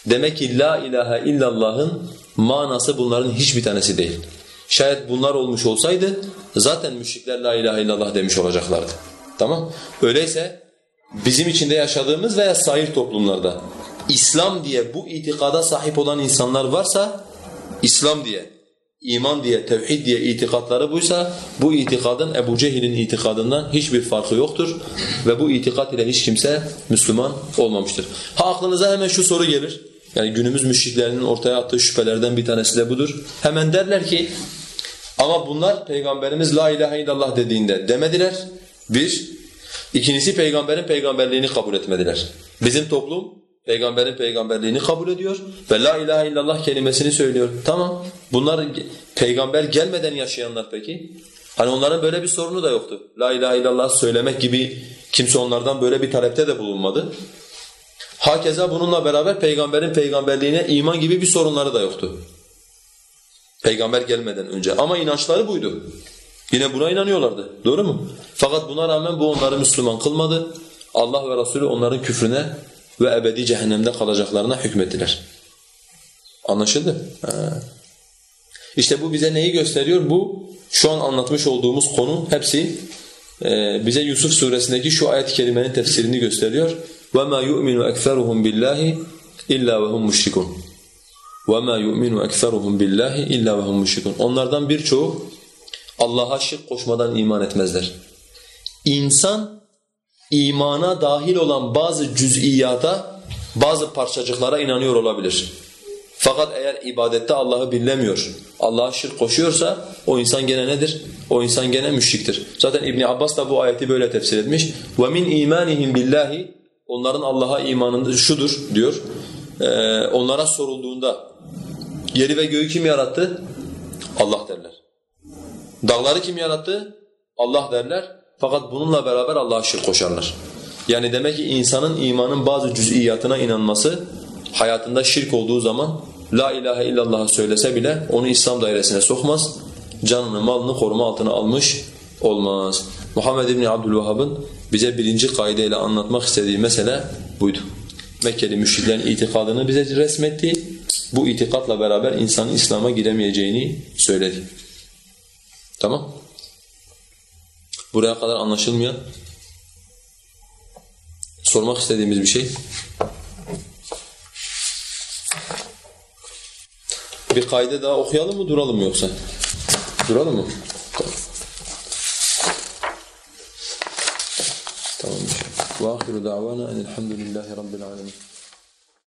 Demek ki la ilahe illallah'ın manası bunların hiçbir tanesi değil. Şayet bunlar olmuş olsaydı zaten müşrikler la ilahe illallah demiş olacaklardı. Tamam? Öyleyse bizim içinde yaşadığımız veya sair toplumlarda İslam diye bu itikada sahip olan insanlar varsa İslam diye, iman diye, tevhid diye itikatları buysa bu itikadın Ebu Cehil'in itikadından hiçbir farkı yoktur ve bu itikat ile hiç kimse Müslüman olmamıştır. Ha aklınıza hemen şu soru gelir. Yani günümüz müşriklerinin ortaya attığı şüphelerden bir tanesi de budur. Hemen derler ki ama bunlar Peygamberimiz la ilahe illallah dediğinde demediler. Bir, İkincisi peygamberin peygamberliğini kabul etmediler. Bizim toplum peygamberin peygamberliğini kabul ediyor ve la ilahe illallah kelimesini söylüyor. Tamam. Bunlar peygamber gelmeden yaşayanlar peki? Hani onların böyle bir sorunu da yoktu. La ilahe illallah söylemek gibi kimse onlardan böyle bir talepte de bulunmadı. Hakeza bununla beraber peygamberin peygamberliğine iman gibi bir sorunları da yoktu. Peygamber gelmeden önce ama inançları buydu. Yine buna inanıyorlardı. Doğru mu? Fakat buna rağmen bu onları Müslüman kılmadı. Allah ve Resulü onların küfrüne ve ebedi cehennemde kalacaklarına hükmettiler. Anlaşıldı? Ha. İşte bu bize neyi gösteriyor? Bu şu an anlatmış olduğumuz konu hepsi e, bize Yusuf suresindeki şu ayet-i kerimenin tefsirini gösteriyor. وَمَا يُؤْمِنُ أَكْثَرُهُمْ بِاللّٰهِ إِلَّا وَهُمْ مُشْرِكُونَ وَمَا يُؤْمِنُ أَكْثَرُهُمْ بِاللّٰهِ إِلَّا وَهُمْ مُشْرِكُونَ Onlardan birçoğu Allah'a şirk koşmadan iman etmezler. İnsan imana dahil olan bazı cüz'iyata, bazı parçacıklara inanıyor olabilir. Fakat eğer ibadette Allah'ı billemiyor, Allah'a şirk koşuyorsa o insan gene nedir? O insan gene müşriktir. Zaten İbn Abbas da bu ayeti böyle tefsir etmiş. Ve min billahi onların Allah'a imanında şudur diyor. Ee, onlara sorulduğunda yeri ve göğü kim yarattı? Allah derler. Dağları kim yarattı? Allah derler. Fakat bununla beraber Allah'a şirk koşarlar. Yani demek ki insanın imanın bazı cüz'iyatına inanması hayatında şirk olduğu zaman la ilahe illallah'ı söylese bile onu İslam dairesine sokmaz. Canını, malını koruma altına almış olmaz. Muhammed İbni Abdülvahhab'ın bize birinci kaideyle anlatmak istediği mesele buydu. Mekkeli müşriklerin itikadını bize resmetti. Bu itikatla beraber insanın İslam'a giremeyeceğini söyledi. Tamam? Buraya kadar anlaşılmayan sormak istediğimiz bir şey. Bir kaydı daha okuyalım mı duralım mı yoksa? Duralım mı? Tamam. Tamam. Ve ahiru davana enelhamdülillahi rabbil alemin.